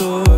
store